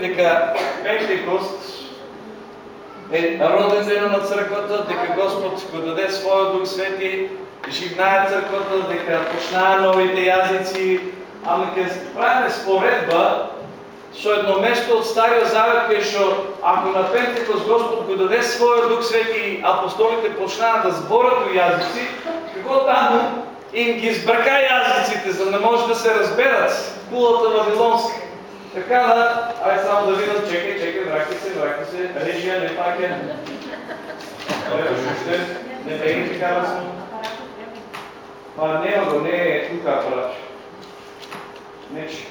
дека Пентекост е роден ден на църквата, дека Господ го даде своя Дух Свети, живнае църквата, дека почнаа новите язици, ама ке правиме споредба со едно место од Стариот Завет кај што ако на Пентекост Господ го даде својот Дух Свети и апостолите почнаа да зборат у јазици, како таму им ги збрка јазиците за да не може да се разберат кулата Вавилонска. Така да, ајде само да видам, чекай, чекай, враќај се, враќај се, режија, не паке. Не беги така да сме. Па нема го, не е тука апарат. Нече.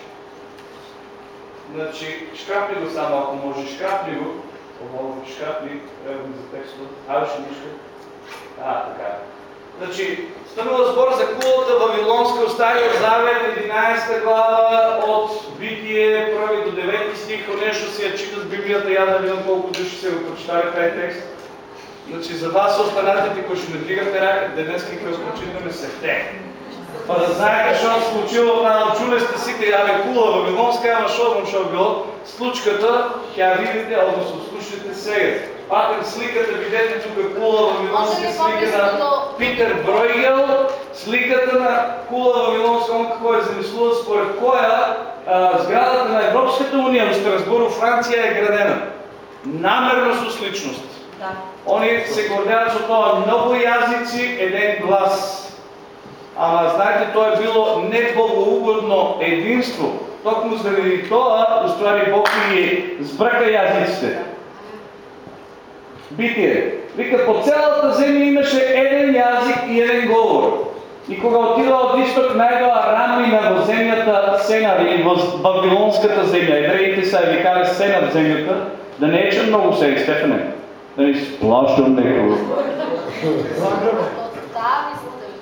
Значи, шкапни го само, ако може, шкапни го. Ово, шкапни, ево за текстот. Аюш нишка. А, така. Значи, станува збор за кулата Вавилонска от Стария Завет, 11 глава от Битие, първи до 9 стих, нещо си я читат Библията, я да видам колко души се го прочитали тази текст. Значи, за вас останатите, които ще не дигате рака, днес какво спочитаме се те. Па да знаете, що се случило на чуле сте си, къде абе кула Вавилонска, ама шо шо било, случката, тя видите, односно слушайте сега. Пак сликата, видите тук кула Вавилонска, слика на Питер Бройгел, сликата на кула Вавилонска, он какво е замислува, според коя а, сградата на Европската уния в Страсбург, Франция е градена. Намерно с личност. Да. Они се гордеят за това много язици, един глас. Ама знаете, то е било небогоугодно единство. Токму заради това, устvari Бог ги сбръка язиците. Битие. Вика, по цялата земя имаше един язик и един говор. И кога отида от изток, найдела рами на въземята Сенар или в Вавилонската земя. Евреите са викали Сенар в земята. Да не е, че много се Стефане. Да не сплащам некого.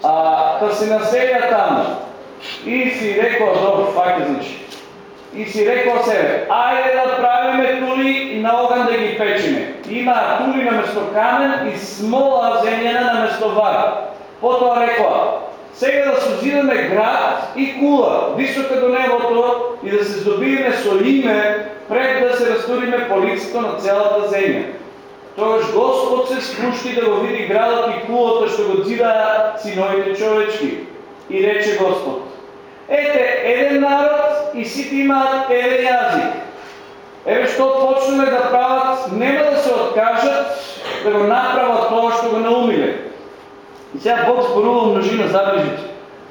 А, да се населя там. И си рекла, добро, факт значи. И си рекла себе, айде да правиме тули на огън да ги печиме. Има тули на место камен и смола земена на место вара. Потоа рекла, сега да созидаме град и кула, висока до небото и да се здобиме со име, пред да се разтуриме по лицето на цялата земя. Тогаш Господ се спушти да го види градът и кулата, що го дзида синовите човечки. И рече Господ, ете, еден народ и сите имаат еден язик. Еве што почнеме да прават, нема да се откажат да го направят тоа што го наумиле. И сега Бог зборува множина забележите.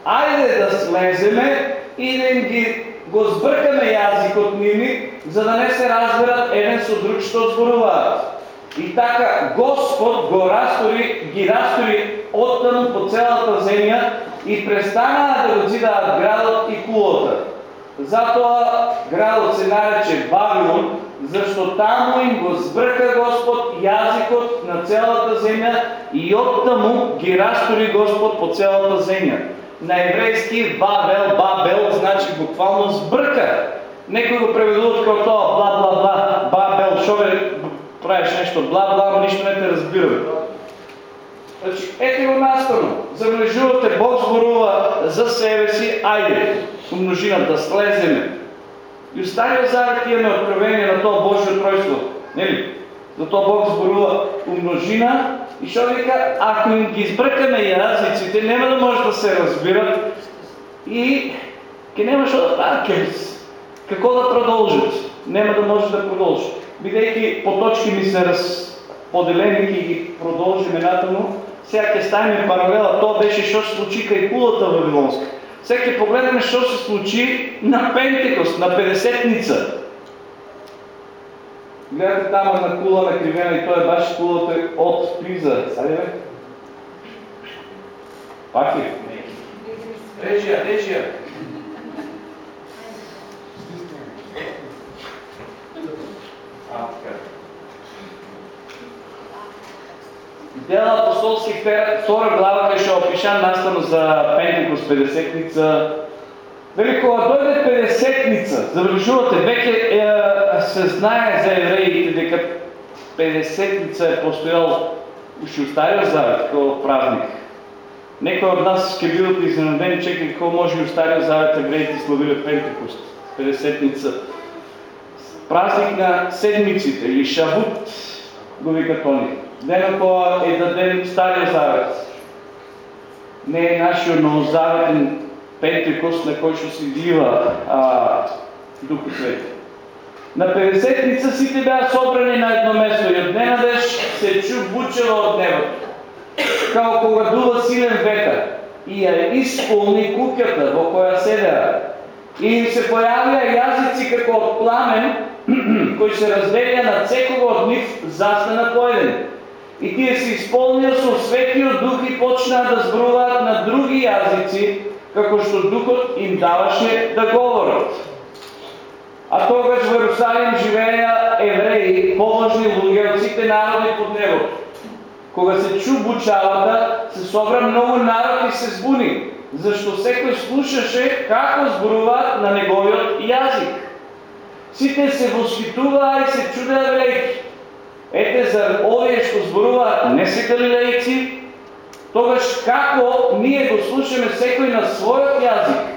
Айде да слеземе и да им ги го сбъркаме язикот ними, за да не се разберат еден со друг што зборуваат. И така Господ го разтори, ги разтори оттам по цялата земя и престана да го зидаат градот и кулата. Затоа градот се нарече Вавилон, защо таму им го сбрка Господ язикот на цялата земя и оттаму ги разтори Господ по цялата земя. На еврейски Бабел, Бабел значи буквално сбърка. Некои го преведуват като това, бла бла бла, Бабел, шо правиш нещо бла бла, но нищо не те разбира. Значи, ете го настано. Забележувате, Бог зборува за себе си, айде, умножина, да слеземе. И в Стария Завет имаме откровение на това Божие тройство. Нели? Зато Бог зборува умножина и що вика, ако им ги избръкаме язиците, няма да може да се разбират и ке няма що да правят какво да продължат. Няма да може да продължат. Бидейки по точки ми се разподелени и ги продължим натаму, сега ќе ставиме паралела, то беше що се случи кај кулата Вавилонска. Сега ќе погледнем що се случи на Пентекост, на Педесетница. Гледате там на кула на кривена и той е баш кулата от Пиза. Сайде бе? Пак е? Речия, речия. А, така. Апостолски втора глава беше опишан настано за Пентекост, Педесетница. Вели, кога дойде Педесетница, забележувате, веќе е, се знае за евреите дека Педесетница е постоял уши у Стария Завет како празник. Некои од нас ќе бидат изненадени, чекай какво може и у Стария Завет евреите славиле Пентекост, Педесетница. Празник на седмиците или Шавут, го викат они. Ден која е даден Стария Завет. Не е нашиот новозаветен Пентекост на кој што се дива а, Духот Свети. На 50-ница сите беа собрани на едно место и од ненадеж се чу бучево од небото. Као кога дува силен ветер и ја исполни куќата во која седеа. И им се појавија јазици како од пламен, кои се разделија на секого од нив застана по еден. И тие се исполнија со светиот дух и почнаа да зборуваат на други јазици, како што духот им даваше да говорат. А тогаш во Иерусалим живееја евреи, поможни луѓе од сите народи под небото. Кога се чу бучавата, се собра многу народ и се збуни, зашто секој слушаше како зборуваат на неговиот јазик. Сите се восхитуваа и се чудеа велејки. Ете за овие што зборуваат не се галилејци, тогаш како ние го слушаме секој на својот јазик,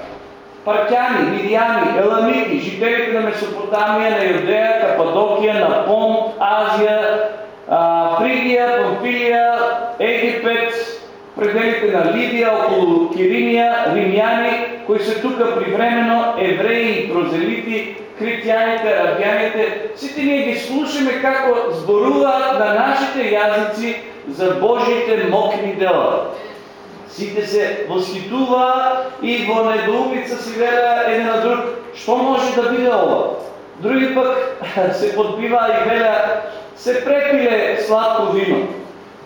Паркяни, Мидијани, Еламити, жителите на Месопотамија, на Јудеја, Кападокија, на Понт, Азија, Фригија, Памфилија, Египет, пределите на Лидија, околу Киринија, римјани, кои се тука привремено, евреи, прозелити, християните, арабјаните, сите ние ги слушаме како зборуваат на нашите јазици за Божите мокни дела. Сите се восхитува и во недоумица си велеа еден на друг, што може да биде ова? Други пък се подбива и велеа, се препиле сладко вино.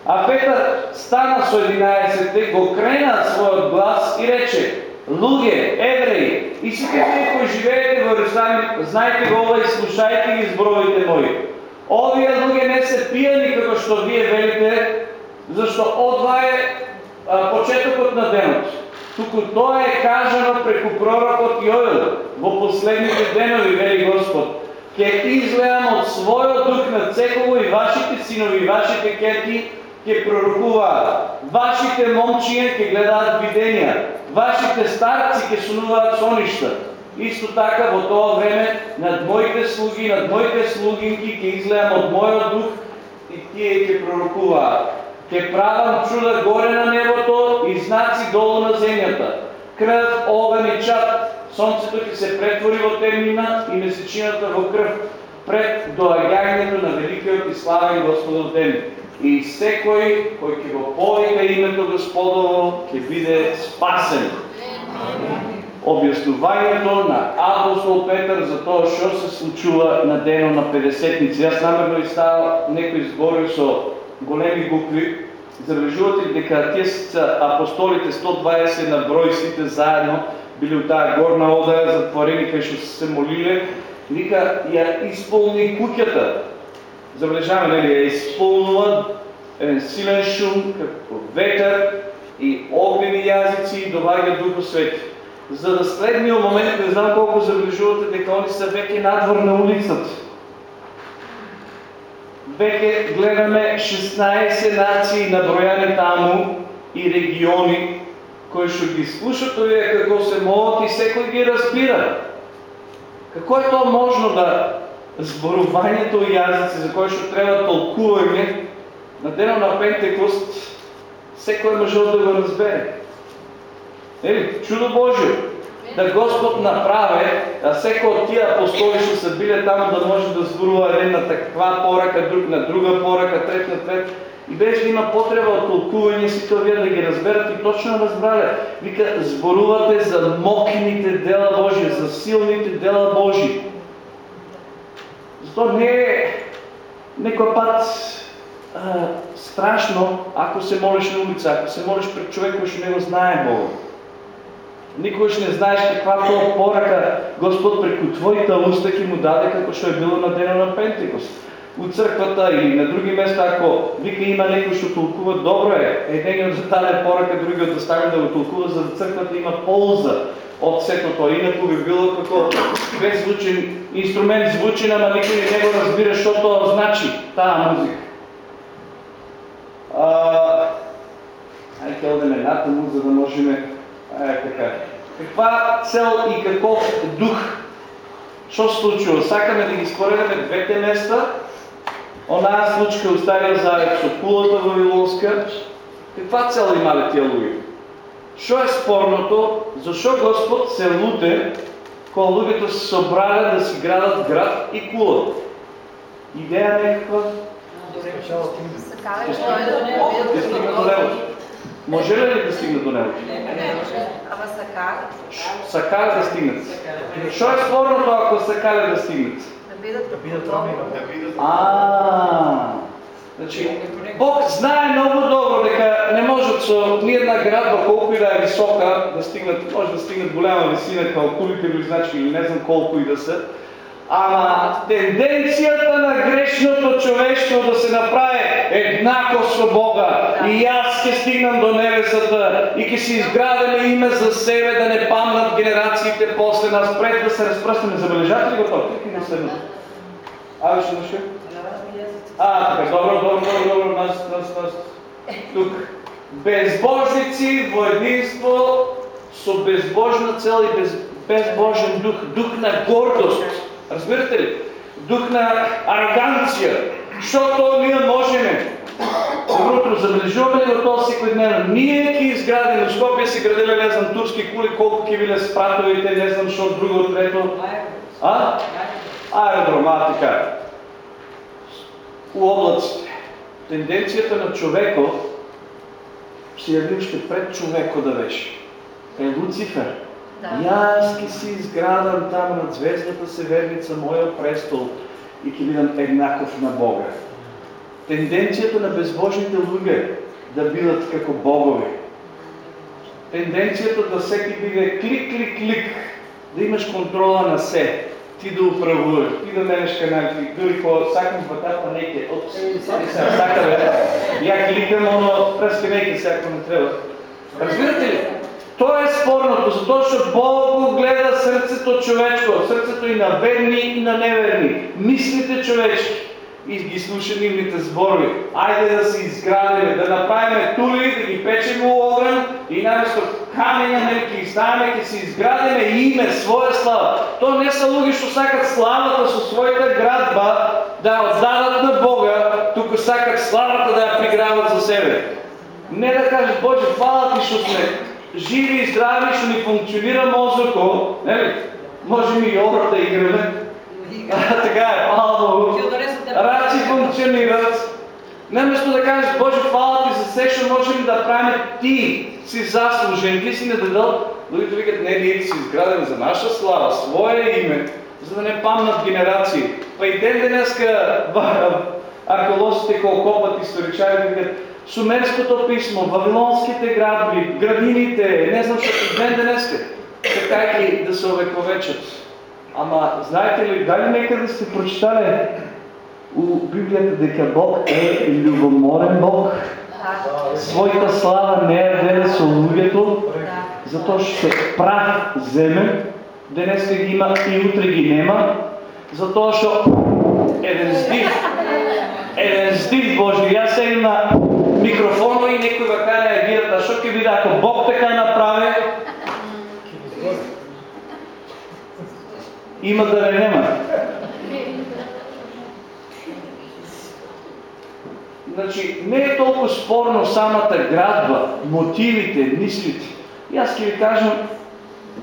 А Петър стана со 11 го крена својот глас и рече, луѓе, евреи, и сите вие кои живеете во Иерусалим, знаете го ова и слушајте ги зборовите мои. Овие луѓе не се пијани како што вие велите, зашто одва е почетокот на денот. Туку тоа е кажано преку пророкот Јоел во последните денови, вели Господ. Ке излеам од својот дух на секово и вашите синови, вашите керки ке пророкуваат. Вашите момчиња ке гледаат видења. Вашите старци ке сунуваат соништа. Исто така во тоа време над моите слуги, над моите слугинки ке излеам од мојот дух и тие ке пророкуваат. Ке правам чуда горе на небото и знаци долу на земјата. Кръв, огън и чад. Сонцето ќе се претвори во темнина и месечината во кръв пред доаѓањето на великиот и славен Господов ден. И секој кој ќе го повика името Господово ќе биде спасен. Објаснувањето на апостол Петър за тоа што се случува на дено на 50-ници. Јас намерно ставам некои збори со големи букви, забележувате дека тие са апостолите 120 на број сите заедно били у таа горна одаја затворени кај што се молиле, вика ја исполни куќата. Забележаваме нели ја исполнува еден силен шум како ветер и огнени јазици и доваѓа Духот Свети. За да следниот момент не знам колку забележувате дека они се веќе надвор на улицата веќе гледаме 16 нации набројани таму и региони кои што ги слушат овие како се молат и секој ги разбира. Како е тоа можно да зборувањето и јазици за кои што треба толкување на денот на Пентекост секој може да го разбере. Ели, чудо Божие да Господ направи а секој од тие апостоли што се биле таму да може да зборува еден на таква порака, друг на друга порака, трет на трет. И без да има потреба од толкување сите овие да ги разберат и точно разбрале. Вика, зборувате за мокните дела Божи, за силните дела Божи. Зато не е некој пат а, страшно, ако се молиш на улица, ако се молиш пред човек кој што не го знае Бога. Никогаш не знаеш каква тоа порака Господ преку твоите уста ќе му даде како што е било на денот на Пентекост. У црквата или на други места, ако вика има некој што толкува, добро е. Едениот за даде порака, другиот да стане да го толкува, за да црквата има полза тоа. Инаку би било како беззвучен инструмент звучи, ама никој не го разбира што тоа значи, таа музика. А, ајде одеме натаму, за да можеме е, така. Каква цел и каков дух се случило? Сакаме да ги споредаме двете места. Онаа случка у Стария Завет со кулата Вавилонска. Каква цел имале тия луѓе? Що е спорното? Защо Господ се луте, кога луѓето се собрали да си градат град и кула? Идея некаква? Да стигнат до небото. Може ли да стигнат до небото? Ама сакар, Сакали да стигнат. Що е спорното, ако сакали да стигнат? да бидат А, Значи, Бог знае много добро дека не можат со ни една градба, колко и да е висока, да стигнат, може да стигнат голяма висина, kao кулите или значки, или не знам колко и да са. Ама тенденцията на грешното човештво да се направи еднакво со Бога. И аз ќе стигнам до небесата и ќе си изградаме име за себе, да не памнат генерациите после нас, пред да се разпръснем. Забележате ли го това? На следното. А, така, добро, добро, добро, добро, нас, нас, нас. Тук. Безбожници во единство со безбожна цел и без, безбожен дух, дух на гордост. Разбирате ли? Дух на ароганция. Защото ние можеме. Доброто, забележуваме ли го то секојдневно? Ние ки изградим, в Скопје се граделе, не знам, турски кули, колко ки биле спратовите, не знам, што друго, трето. А? Аеродром, а, така. У облаците. Тенденцията на човеко се явиваше пред човеко да беше. Е Луцифер. Да. Јас ки си изградам там над звездата Северница, моя престол и ки бидам еднаков на Бога. Тенденцията на безбожните луѓе да бидат како богови. Тенденцията да всеки биде клик, клик, клик, да имаш контрола на се, ти да управуваш, ти да менеш каналите, дори кога сакам батата неке, от сега сака бе, ја кликам, оно преска неке, сега ако не треба. Разбирате ли? То е спорното, затоа што Бог гледа срцето човечко, срцето и на верни и на неверни, мислите човечки и ги слуша нивните зборови. Ајде да се изградиме, да направиме тули, да ги печеме огън и наместо камења нели ги ставиме, ќе се изградиме име, своја слава. То не са луѓе што сакат славата со својата градба да ја оддадат на Бога, туку сакат славата да ја приграват за себе. Не да кажеш, Боже, фала ти што сме живи и здрави, што ни функционира мозоко, нели? Можеме и обрат да играме. А, така е, Богу. Раци функционират. Наместо да кажеш, Боже, хвала ти за що можем да правим, ти си заслужен, ти си не дадал. Другите викат, не, ние си изградим за наша слава, свое име, за да не памнат генерации. Па и ден денеска археолозите колкопът историчари викат, Шумерското писмо, Вавилонските градби, градините, не знам що ден денеска, така и да се овековечат. Ама, знаете ли, дали нека да сте прочитали у Библията дека Бог е любоморен Бог, својата слава не е деле со луѓето, затоа што се прав земен, денеска ги има и утре ги нема, затоа што еден здив, еден здив Божи, јас сега на микрофоно и некој вака реагират, а што ќе биде ако Бог така направи, има да не нема. Значи, не е толкова спорно самата градба, мотивите, мислите. И аз ќе ви кажам,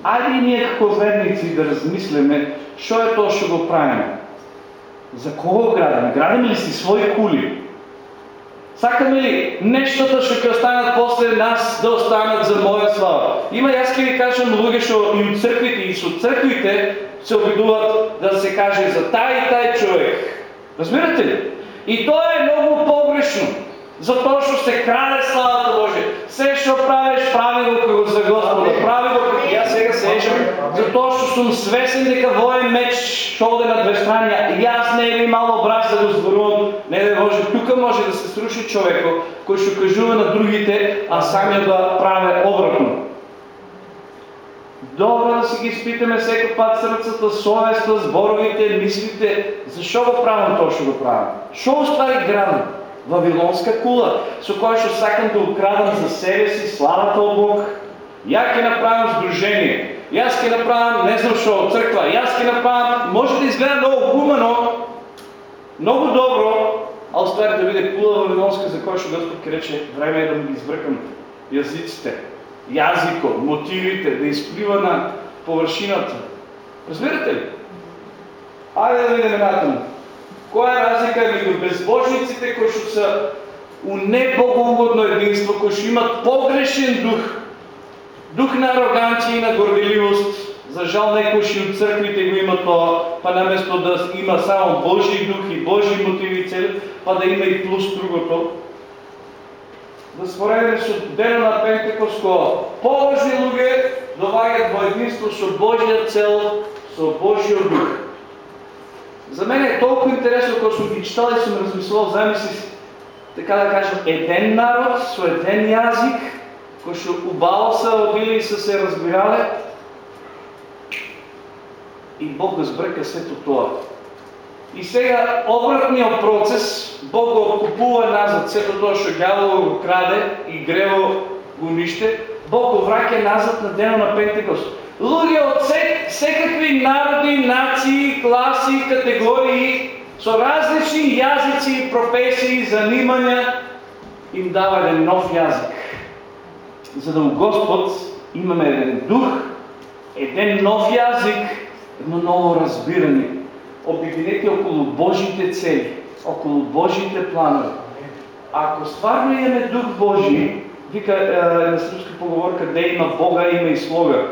айде ние како верници да размислиме, що е то, што го правиме. За кого градиме? Градиме ли си свои кули? Сакаме ли нештата што ќе останат после нас да останат за моја слава? Има, јас ќе ви кажам, луѓе што и од црквите и со црквите се обидуват да се каже за тај и тај човек. Разбирате ли? И тоа е многу погрешно. Затоа што се краде славата Божия. Се што правиш, прави го како за Господа. Прави го како јас сега се ежам. Затоа што сум свесен дека вој меч оде на две страни. И јас не би имал образ да го зборувам. Не да може. Тука може да се сруши човеко кој што кажува на другите, а самиот да прави обратно. Добро да си ги изпитаме секој пат срцата, совеста, зборовите, мислите. Зашо го правам тоа што го правам? Шо уствари градам? Вавилонска кула, со која што сакам да украдам за себе си славата од Бог. Ја ќе направам сдружение. Аз ке направам, не знам шо, църква, аз ке направам, може да изгледа много гумано, много добро, а остави да биде кула вавилонска, за кой ще Господ ке рече, време е да му ги избръкам язиците, язико, мотивите, да изплива на повършината. Разбирате ли? Айде да видим едната Коя е разлика между безбожниците, кои ще са у небогоугодно единство, кои ще имат погрешен дух, дух на ароганция и на горделивост, за жал некои ще от църквите го има това, па наместо да има само Божий дух и Божи мотиви цели, па да има и плюс другото. Да споредим со дена на Пентекост, кога поважни луѓе довагат во единство со Божия цел, со Божия дух. За мен е толкова интересно, когато съм ги читал и съм размислувал, замисли така да кажем, един народ, с един язик, кои ще убало са одили и са се разбирали, и Бог го сбръка свето това. И сега обратният процес, Бог го купува назад, свето това, що гяло го краде и грево го нище, Бог го враќа назад на дена на Пентекост. Луѓе от всекакви народи, нации, класи, категории, со различни язици, професии, занимания, им дава един нов язик. За да у Господ имаме един дух, един нов язик, едно ново разбиране. Обединете около Божите цели, около Божите планове. Ако стварно имаме Дух Божий, вика е, на сръбска поговорка, къде има Бога, има и слога.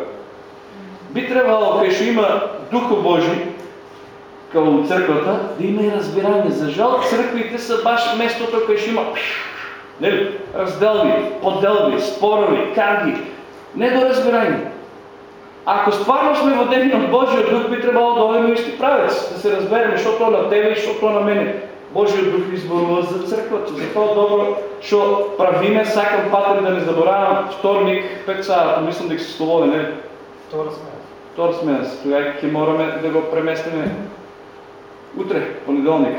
Би трябвало, къде има Духа Божий, към църквата, да има и разбиране. За жал църквите са баш местото, къде ще има нели, разделби, поделби, спорови, карги. Не до разбиране. Ако стварно сме водени от Божия Дух, би трябвало да дойдем исти правец, да се разберем, защото на тебе и защото на мене. Божия Дух изборува за църквата. Затова добро, що правиме, сакам патър да не заборавам вторник, пет сата, мислям да се свободен, не? Втора смена. Втора смена. Тогава ќе мораме да го преместиме утре, понеделник.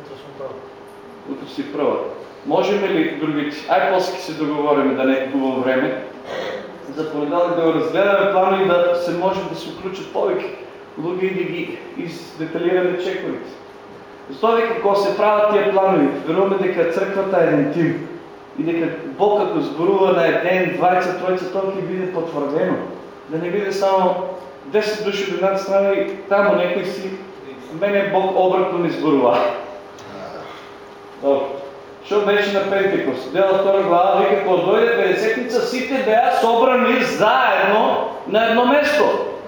Утре съм първа. Утре си права. Можем ли другите? Ай, после се договорим да не е губам време. За понеделник да го разгледаме плана и да се може да се включат повече луги и да ги издеталираме чековите. Защо дека кога се правят тия планови, веруваме дека църквата е един тим. И дека Бог ако сборува на един, 20, троица, то ќе биде потвърдено. Да не биде само 10 души от едната страна и там някой си мене Бог обратно ми сборува. Добре. Що беше на Пентекост? Дела втора глава, вика, кога дойде Петдесетница, сите беа собрани заедно на едно место.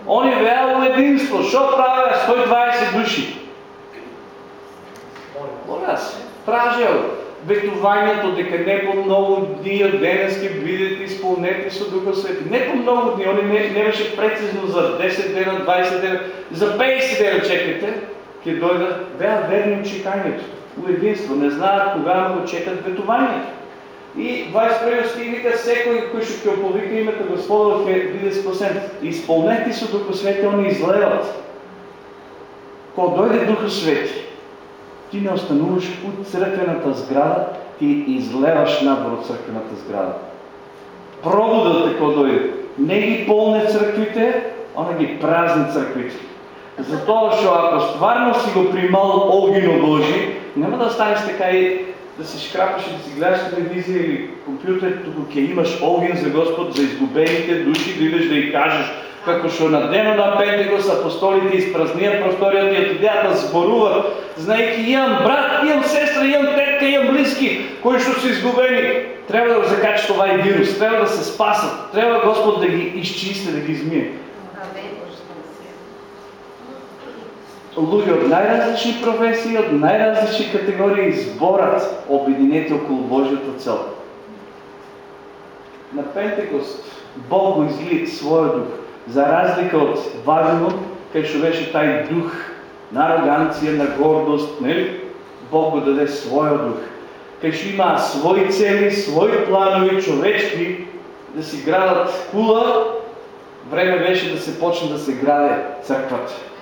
Они беа у единство. Що правя 120 души? Моля се, тражал ветувањето дека не по много дни од денески бидете изпълнети со Духа Свети. Не по много дни, они не, не беше прецизно за 10 дена, 20 дена, за 50 дена чекате, ќе дојдат, беа верни у единство, не знаат кога го чекат ветувањето. И 21 стих вика, секој кој што ќе оповика името Господа ќе биде спасен. Изпълнети со Духа Свети, они излеват. Кога дойде Духа Свети, ти не остануваш от църквената сграда, ти излеваш надвор от църквената сграда. Пробудът е кога дойде. Не ги полне църквите, а ги празни църквите. Затова, що ако стварно си го примал огино Божи, няма да станеш така и да се шкрапаш и да си гледаш телевизия или компютър, тук ке имаш огин за Господ, за изгубените души, да идеш да й кажеш, како што на денот на Пентекост апостолите изпразният просторијата и отидеа да зборуват, знаејќи имам брат, имам сестра, имам тетка, имам близки, кои што се изгубени. Трябва да го закачат овај вирус, трябва да се спасат, трябва Господ да ги изчисти, да ги измие. Луѓе од најразлични професии, од најразлични категории зборат обединети околу Божјата цел. На Пентекост Бог го изли својот дух, за разлика од Вавилон, кај што беше тај дух на ароганција, на гордост, нели? Бог го даде својот дух. Кај што има своји цели, своји планови, човечки, да си градат кула, време беше да се почне да се граде црквата.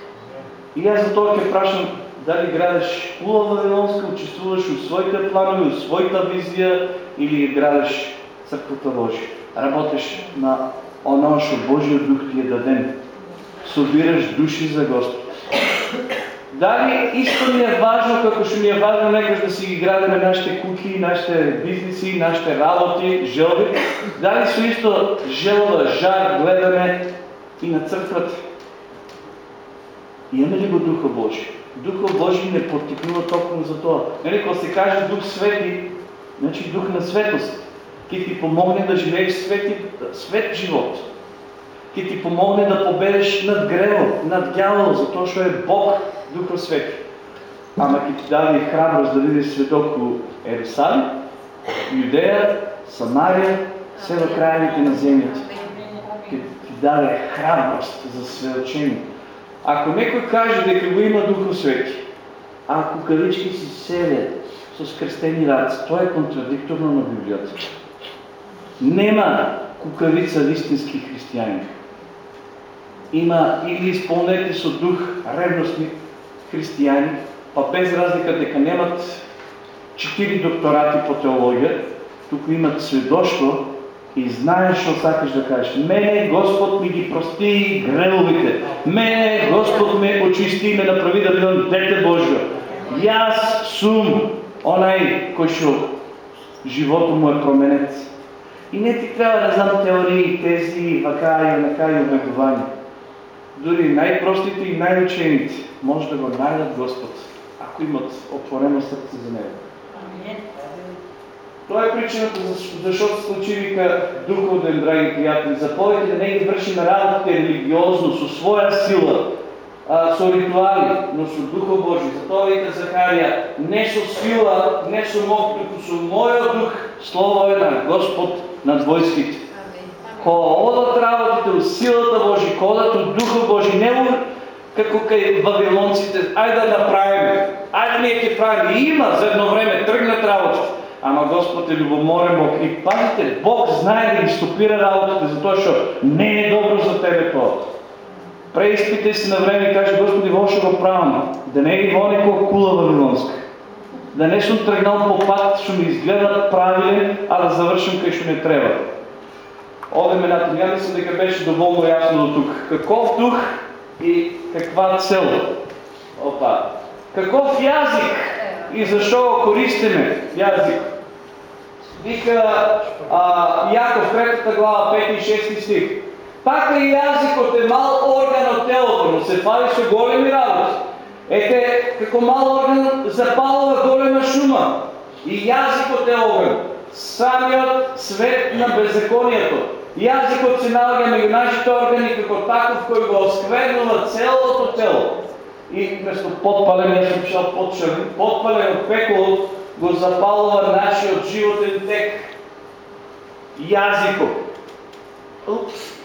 И аз за тоа ќе прашам дали градеш кула Вавилонска, учествуваш у своите планови, у својата визија или градеш црквата Божия. Работиш на оно што Божиот дух ти е даден. Собираш души за Господ. Дали исто ми е важно, како што ми е важно некој да си ги градиме нашите куки, нашите бизнеси, нашите работи, желби, дали со исто желба, жар гледаме и на црквата? Имаме ли го Духа Божи? Духа Божи не потикнува токму за тоа. Нели, кога се каже Дух Свети, значи Дух на светост. Ке ти помогне да живееш свети, свет живот. Ке ти помогне да победеш над гревот, над дявол, затоа што е Бог Духа Свети. Ама ке ти даде храброст да видиш светот у Ерусалим, Юдея, Самария, все до крајните на земјата. Ке ти даде храброст за сведочение. Ако некој каже дека го има Духов Свети, а кукавички си селят со скрестени раци, тоа е контрадикторно на Библијата. Нема кукавица вистински христијани. Има или изпълнете со дух ревностни християни, па без разлика дека немат четири докторати по теологија, туку имат сведоштво и знаеш што сакаш да кажеш. Мене Господ ми ги прости гревовите. Мене Господ ме очисти и ме направи да бидам дете Божјо. Јас сум онај кој што животот му е променет. И не ти трябва да знам теории, тези, вака и онака и. Дори най-простите и най-учените може да го найдат Господ, ако имат отворено сърце за Него. Това е причината, защото случи вика духовен, драги приятели. Заповедите да не ги вършим работите религиозно, со своя сила, а, со ритуали, но со Духа Божий. Затова вика Захария, не со сила, не со мог, туку со моя дух, Слово е на Господ над войските. Кога одат работите у силата Божи, кога одат у Духа Божи, не како кај вавилонците, ајде да направиме, ајде ние ќе правиме. Има за едно време тргнат работите, ама Господ е любоморен Бог. И пазите, Бог знае да ги стопира работите, затоа што не е добро за тебе тоа. Преиспите си на време и каже, Господи, во што го правам, да не е во некоја кула вавилонска. Да не сум тргнал по пат што ми изгледа правилен, а да завршим кај што не треба. Одеме натаму. Ја мислам дека беше доволно ясно до тук. Каков дух и каква цел? Опа. Каков јазик и зашо го користиме јазик? Вика а, Јаков, третата глава, 5 и 6 стих. Така и јазикот е мал орган од телото, но се фали со големи работи. Ете, како мал орган запалува голема шума. И јазикот е оган. Самиот свет на беззаконието. Јазикот се наоѓа меѓу нашите органи како таков кој го осквернува целото тело. И вместо подпален, јас сум пишал подпален од пеколот го запалува нашиот животен тек. Јазикот. Упс.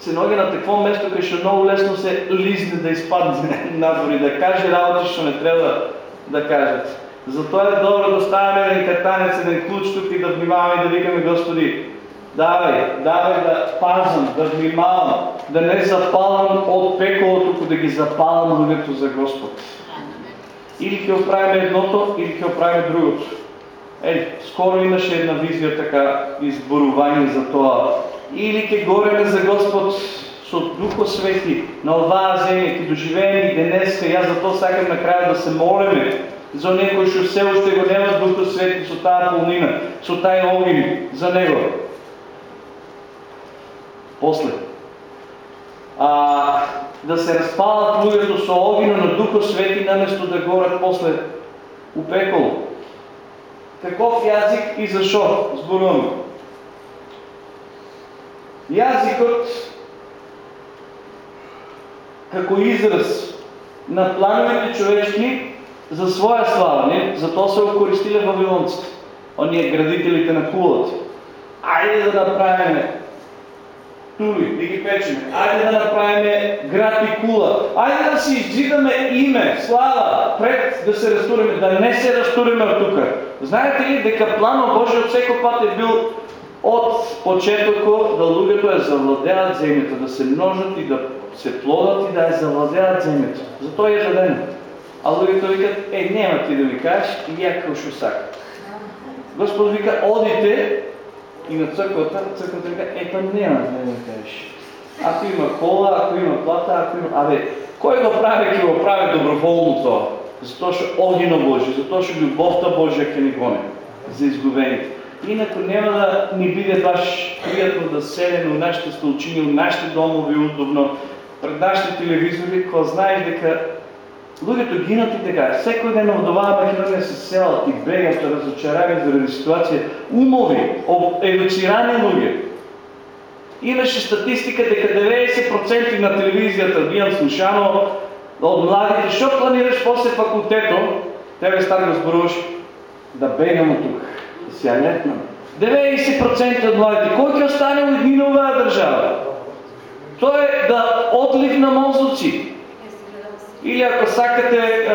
Се ноги на такво место кај што многу лесно се лизне да испадне надвор и да каже работи што не треба да кажат. Затоа е добро да ставаме еден катанец, еден клуч тук и да внимаваме и да викаме Господи, давай, давай да пазам, да внимавам, да не запалам от пеколото, да ги запалам луѓето за Господ. Или ќе оправиме едното, или ќе оправиме другото. Е, скоро имаше една визија така изборување за тоа. Или ќе гореме за Господ со Духо Свети на оваа земја, ќе доживееме и денеска. Јас за тоа сакам на крај да се молиме за некој што се уште го нема Духо Свети со таа полнина, со тај огин за него. После. А, да се разпалат луѓето со огино на Духо Свети, наместо да горат после у пеколо. Каков јазик и зашо зборуваме? Јазикот како израз на плановите човечки за своја слава, не? Затоа се окористиле вавилонците, оние градителите на кулата. Ајде да направиме тули, да ги печеме. Ајде да направиме град и кула. Ајде да си изжидаме име, слава, пред да се растуриме, да не се растуриме от тука. Знаете ли дека планот Божи од секој пат е бил од почетокот да луѓето ја завладеат земјата, да се множат и да се плодат и да ја завладеат земјата. Затоа е дадено. А луѓето викат, е, нема ти да ми кажеш, и ја како сакам. Господ вика, одите и на църквата, църквата вика, е, то няма да ми кажеш. Ако има кола, ако има плата, ако има... Абе, кой го прави, ке го прави доброволно това? Затоа што огино Божие, затоа што любовта Божия ке ни гони за изгубените. Инако няма да ни биде баш приятно да седем у нашите столчини, у нашите домови удобно, пред нашите телевизори, кога знаеш дека луѓето гинат и така. Секој ден од оваа Македонија се селат и бегат разочарани заради ситуација. Умови, едуцирани луѓе. Имаше статистика дека 90% на телевизијата бијам слушано од младите, што планираш после факултето, тебе стане зборуваш да бегам от тук, да си ја летнам. 90% од младите, кој ќе остане еднина оваа држава? Тоа е да отлив на мозоци. Или ако сакате,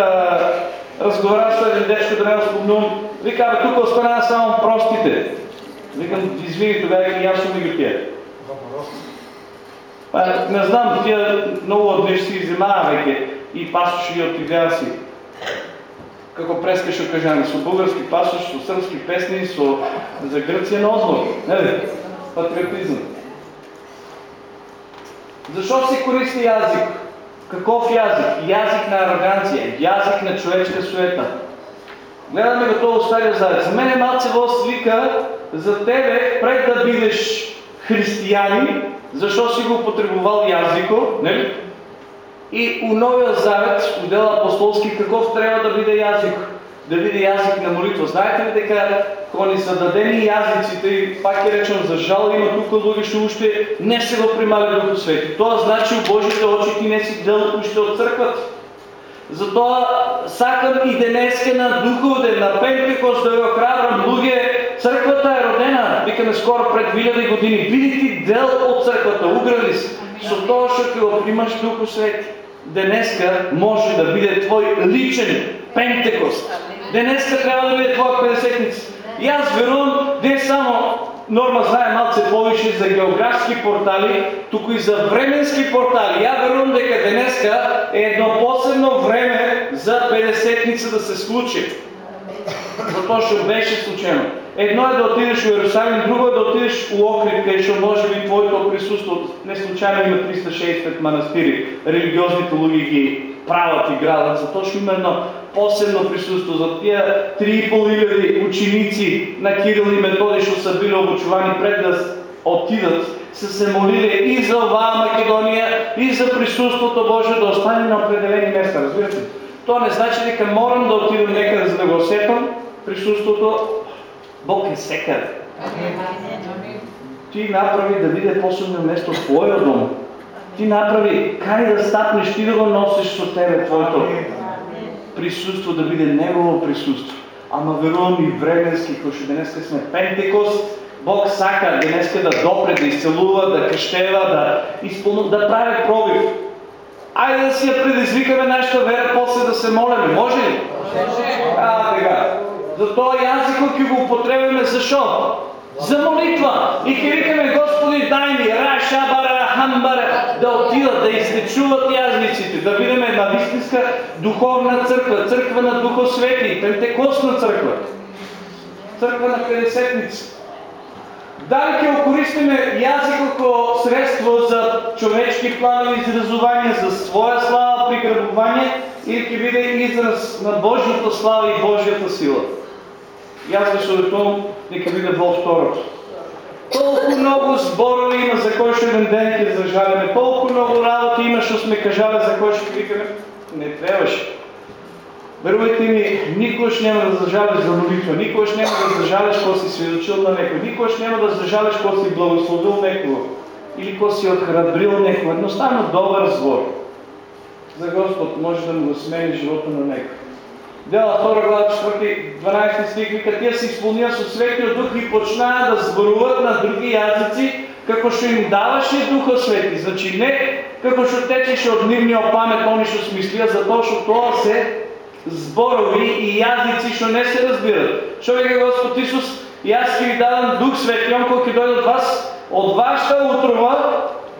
разговарям с един дечко да вика, бе, тук останава само простите. Викам, извини, тогава и ясно ми ги тия. Па, не знам, тия много от днеш си веќе и пасош ги отидеа си. Како прескаше кажани, со български пасош, со српски песни, со за Грција на одвор. Не, патриотизм. Защо се користи язик? Каков язик? Язик на ароганция, язик на човечка суета. Гледаме го това Стария Завет. За мен е малце воз вика за тебе, пред да бидеш християнин, защо си го потребувал язико, не И у Новия Завет, удел апостолски, каков трябва да биде язик? Да биде язик на молитва. Знаете ли дека кога ни са дадени язиците, и пак е речено за жал, има тук што уште не се го примали Духот Свети. Тоа значи у Божите очи ти не си дел уште од црквата. Затоа сакам и денеске на Духов ден, на Пентекост да го храбрам луѓе, црквата е родена, викаме скоро пред 1000 години, биди ти дел од црквата, уграли се, со тоа што ќе го примаш Духот Свети. Денеска може да биде твој личен Пентекост. Денеска трябва да биде твоја педесетница. И аз верувам не само Норма знае малце повече за географски портали, тук и за временски портали. Я верувам дека денеска е едно посебно време за 50-ница да се случи. Затоа што беше случено. Едно е да отидеш в Иерусалим, друго е да отидеш у Охрид, къде ще може би твоето присутство. Не случайно има 365 манастири. Религиозните луги ги правят и градат. Затоа ще има едно посебно присутство за тия 3,5 ученици на Кирил и Методи, що са били обучувани пред да отидат, са се молили и за оваа Македония, и за присутството Божие да остане на определени места. Разбирате? То не значи дека морам да отидам некъде, за да го усетам присутството. Бог е секъде. Ти направи да биде посебно место в твоя дом. Ти направи кай да стапнеш, ти да го носиш со тебе, твоето присутство да биде Негово присутство. Ама верувам и временски, кој што денеска сме Пентекост, Бог сака денеска да допре, да изцелува, да кръщева, да, изпълну, да прави пробив. Айде да си я предизвикаме нашата вера, после да се молиме. Може ли? А, така. Затоа язикот ќе го употребиме защо? За молитва. И ќе викаме Господи, дай ми раша бара хамбара да отидат, да излечуват язниците, да бидеме една истинска духовна църква, църква на Духа Свети, пентекостна църква. Църква на Педесетница. Дали ќе окористиме јазик како средство за човечки планови изразувања, за своја слава приграбување или ќе биде израз на Божјата слава и Божјата сила? Јас ви советувам нека биде во второто. Толку много зборови има за кој што еден ден ќе зажалиме, толку много работи има што сме кажале за кој што викаме, не требаше. Верувайте ми, никош няма да зажалиш за молитва, никош няма да зажалиш кога си свидочил на некој, никош няма да зажалиш кога си благословил некого или кога си отхрабрил некого. Едноставно добър збор. За Господ може да му смени живота на некој. Дела 2 глава 4, 12 стих вика, тия се изпълния со Светия Дух и почнаа да зборуват на други язици, како што им даваше Духа Свети. Значи не како што течеше од нивниот памет, они што смислија, затоа што тоа се зборови и язици, што не се разбират. Што веќе Господ Исус, и аз ќе ви дадам Дух Свети, он кој ќе дојде од вас, од вашата утрова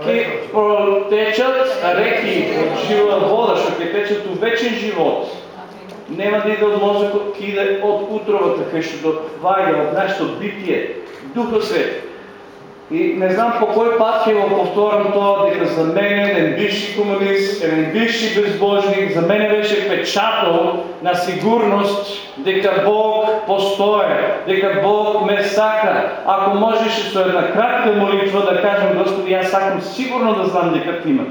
ќе протечат реки од жива вода, што ќе течат у вечен живот. Нема да иде од мозокот, ќе иде од утровата, кај што доаѓа од нашето битие, Духа Свет. И не знам по кой път ќе го повторам тоа, дека за мене еден бивши комунист, еден бивши безбожник, за мене беше печатол на сигурност дека Бог постоje, дека Бог ме сака. Ако можеше со една кратка молитва да кажем, Господи, аз сакам сигурно да знам дека ти има.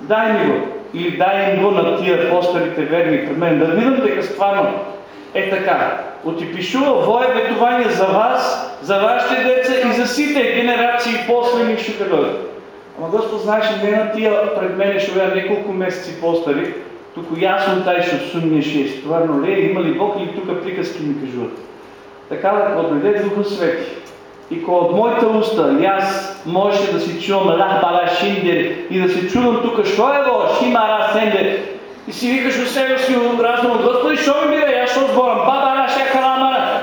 Дай ми го. Или дай им го на тия постарите верни пред мен, да видам дека стварно е така. Отипишува воje ветување за вас, за вашите деца и за сите генерации последни што ќе Ама Господ знаеше не на тия пред мене што беа неколку месеци постари, туку јасно тај што сумнеше, стварно ли има ли Бог или тука приказки ми кажуват. Така да кога дойде Духа Свети и кога од моите уста јас можеше да си чувам лах бала шиндер и да се чудам тука што е во шимара сендер и си викаш у себе си разум, Господи, што ми биде, јас што зборам, баба наша каламара.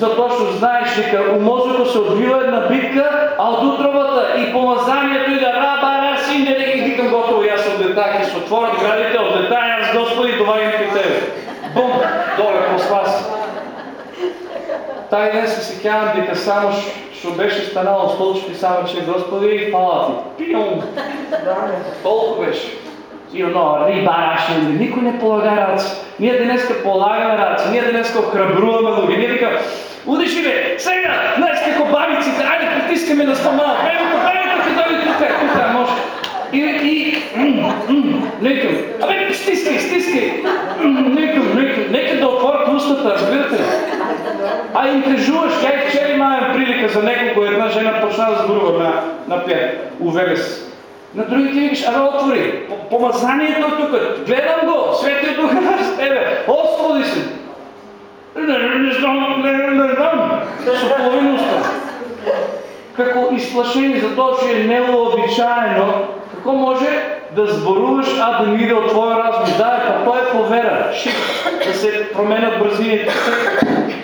Затоа што знаеш дека у мозокот се одвива една битка, а од утробата и помазанието и да раба расин, ги викам готово, јас одлетах и се отворат градите, одлетај јас Господи, доваѓам ки тебе. Бум, доле по спас. Тај ден се сеќавам дека само што беше станало столчето само че Господи, фала ти. Пиум. Толку беше. И оно, рибараше, никой не полага раци. Ние денеска полагаме раци, ние денеска охрабруваме луѓе. Ние вика, удиши бе, сега, днес како бабиците, айде притискаме на стомана, бебето, бебето, ќе дојде тука, тука, може. И, и, некам, абе, стискай, стискай, некам, некам, нека да отворят устата, разбирате ли? А им кажуваш, тя вчера имаме прилика за неколко, една жена почна да зборува на, на пет, у Вегас. На другите викаш, аре отвори, помазанието е тук, гледам го, Светия Дух е с тебе, Господи си. Не, не знам, не, не знам, с половин уста. Како изплашени за тоа што е необичаено, како може да зборуваш, а да не иде од твоя разум? Да, па тоа е повера, шик, да се променят брзините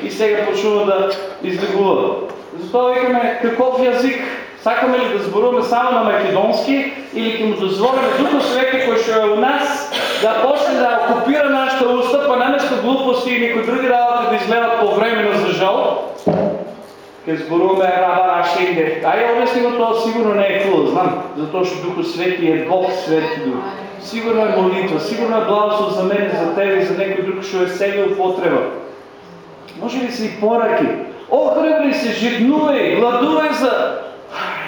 и сега почнува да излегува. Затоа викаме каков язик Сакаме ли да зборуваме само на македонски или ќе му дозволиме Духот Свети кој што е у нас да почне да окупира нашата уста, па наместо глупости и некои други работи да излеват по време на зажал, ќе зборуваме раба Ашенде. Ај обясни го тоа сигурно не е хубаво, знам, затоа што Духот Свети е Бог Свети Дух. Сигурно е молитва, сигурно е благослов за мене, за тебе и за некој друг што е сега употреба. Може ли се и пораки? Охрабри се, житнувај, гладувај за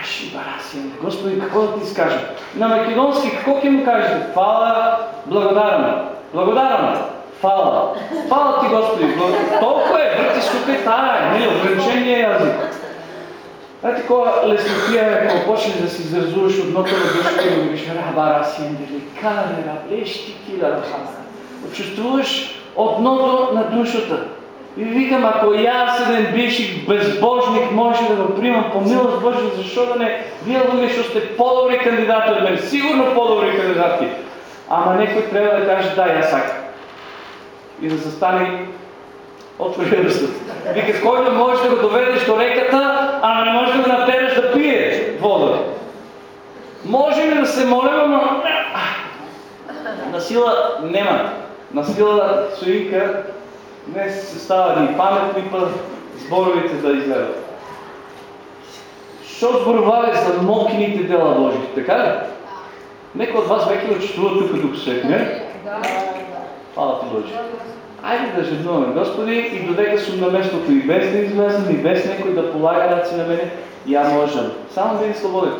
Шибарасин. Господи, какво да ти скажа? На македонски какво ќе му кажете? Фала, благодарна. Благодарна. Фала. Фала ти, Господи. Толкова е, въртиш тук е тая, не, ограничение язик. Знаете, кога леснотия кога почнеш да си изразуваш от нота на душата и говориш, раба, дели, кале, раблещи, кила, Чувствуваш от ното на душата. И викам, ако аз един бивши безбожник може да го примам по милост Божия, защо да не? Вие луѓе што сте по-добри кандидати от мен, сигурно по-добри кандидати. Ама некој трябва да каже, да, я сакам. И да застане отвори ръстът. Вика, кой не можеш да го доведеш до реката, ама не можеш да го натереш да пие вода. Може ли да се молим, ама на сила нема. На сила суинка Днес се става ни паметни па зборовите да изгледат. Що зборували за мокините дела Божи, така ли? Некои от вас веќе чувствува тук Дух Свет, не? Хвала ти Боже. Айде да жеднуваме, Господи, и додека сум на местото и без да излезам, и без некој да полага ръци на мене, я можем. Само да ви свободен.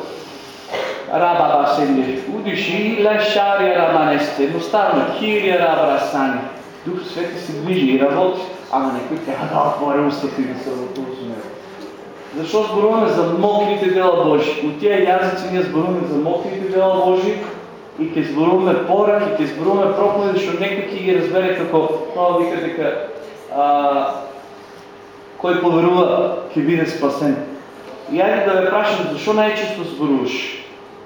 Раба басенди, удиши лешария раманесте, едноставно, кирия раба расани. Дух Свети се движи и работи, ама некои трябва да отвори устата и да се въпълси него. Защо зборуваме за мокрите дела Божи? От тия язици ние зборуваме за мокрите дела Божи и ќе зборуваме порак и ќе зборуваме проповеди, защото некои ќе ги разбере како това вика дека а, кој поверува ќе биде спасен. И айде да ве прашам, защо най-често зборуваш?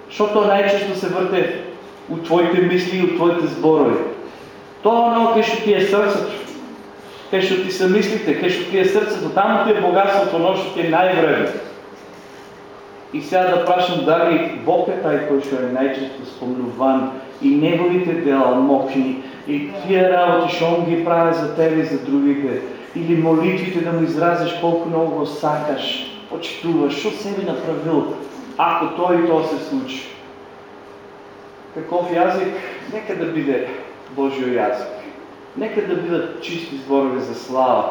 Защото най-често се върте от твоите мисли и от твоите зборови. Тоа оно кај што ти е срцето, кај што ти се мислите, што ти е срцето, таму ти е богатството, оно што ти е највредно. И сега да прашам дали Бог е кој што е најчесто спомнуван и неговите дела мокни и тие работи што он ги прави за тебе и за другите или молитвите да му изразиш колко много го сакаш почитуваш, що себе направил, ако то и то се случи. Каков язик? Нека да биде Божио язик. Нека да бидат чисти зборови за слава